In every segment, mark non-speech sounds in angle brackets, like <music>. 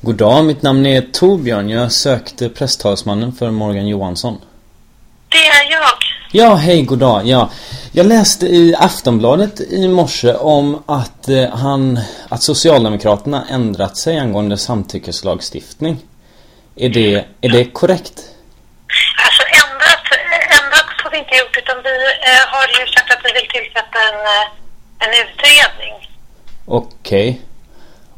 God dag, mitt namn är Torbjörn. Jag sökte presstalsmannen för Morgan Johansson. Det är jag. Ja, hej, god dag. Ja, jag läste i Aftonbladet i morse om att eh, han, att Socialdemokraterna ändrat sig angående samtyckeslagstiftning. Är det, är det korrekt? Alltså ändrat, ändrat har vi inte gjort utan vi eh, har ju sagt att vi vill tillsätta en, eh, en utredning. Okej.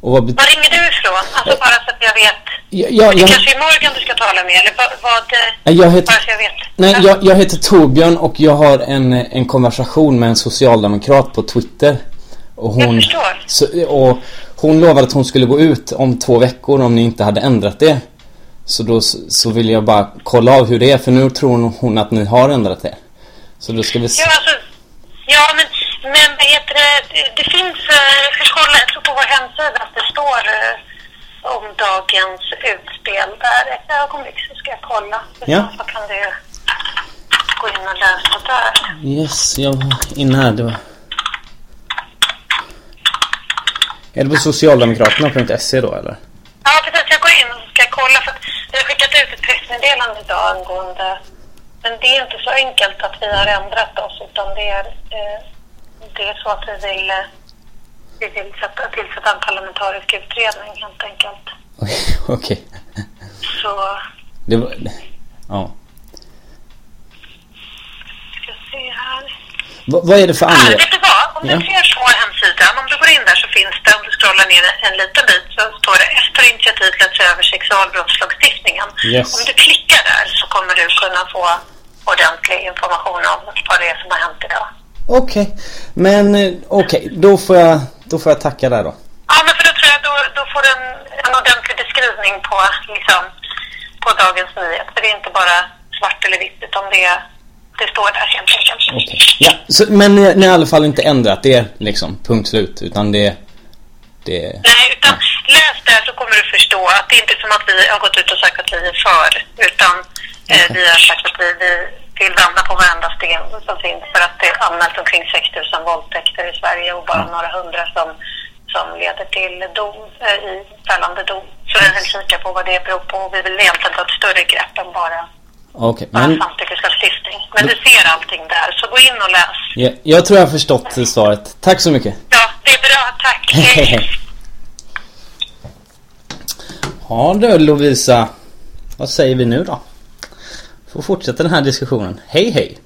Och vad Var ringer du ifrån? Alltså bara så att jag vet. Ja, ja, Det jag, kanske är Morgan du ska tala med eller vad? eh, jag heter- Bara så jag vet. nej, Ja. jag, jag heter Torbjörn och jag har en, en konversation med en socialdemokrat på Twitter. Och hon, Jag förstår. Så, och hon lovade att hon skulle gå ut om två veckor om ni inte hade ändrat det. Så då så vill jag bara kolla av hur det är för nu tror hon att ni har ändrat det. Så då ska vi se. Ja, alltså, ja men, men vad heter det, det, det finns, eh, jag ska kolla, jag tror på vår hemsida att det står eh, om dagens utspel där. Ett ögonblick så ska jag kolla. Ja. Så kan du gå in och läsa där. Yes, jag var inne här. Det var... Är det på socialdemokraterna.se då eller? Ja, precis. Jag går in och ska kolla för att vi har skickat ut ett pressmeddelande idag angående men det är inte så enkelt att vi har ändrat oss utan det är, eh, det är så att vi vill, eh, vi vill sätta, tillsätta en parlamentarisk utredning helt enkelt. Okej, <laughs> Okej. Så Det var... Ja. ska se här. Va, vad är det för Här, andra? vet du vad? Om du Ja. ser på hemsidan, om du går in där så finns det, om du scrollar ner en liten bit så står det efter initiativ till att se över sexualbrottslagstiftningen. Yes. Om du klickar där så kommer du kunna få ordentlig information om vad det är som har hänt idag. Okej. Men eh, okej, då får jag... Då får jag tacka där då. Ja, men för då tror jag då, då får du en, en ordentlig beskrivning på, liksom, på Dagens Nyhet. För det är inte bara svart eller vitt utan det, det står där helt enkelt. Okej. Ja, så, men ni, ni har i alla fall inte ändrat det liksom, punkt slut. Utan det... Det... Nej, utan läs där så kommer du förstå att det är inte som att vi har gått ut och sagt att vi är för, utan eh, vi har sagt att vi, vi vill vända på varenda sten som finns för att det är anmält omkring 6 000 våldtäkter i Sverige och bara några hundra som, som leder till dom, eh, i fällande dom. Så vi vill kika på vad det beror på och vi vill egentligen ta ett större grepp än bara, bara men... samtyckeslagstiftning. Men du ser allting där, så gå in och läs. Ja, jag tror jag har förstått svaret. Tack så mycket. Ja, det är bra, tack. <laughs> Hej. Ja du Lovisa. Vad säger vi nu då? Får fortsätta den här diskussionen. Hej hej.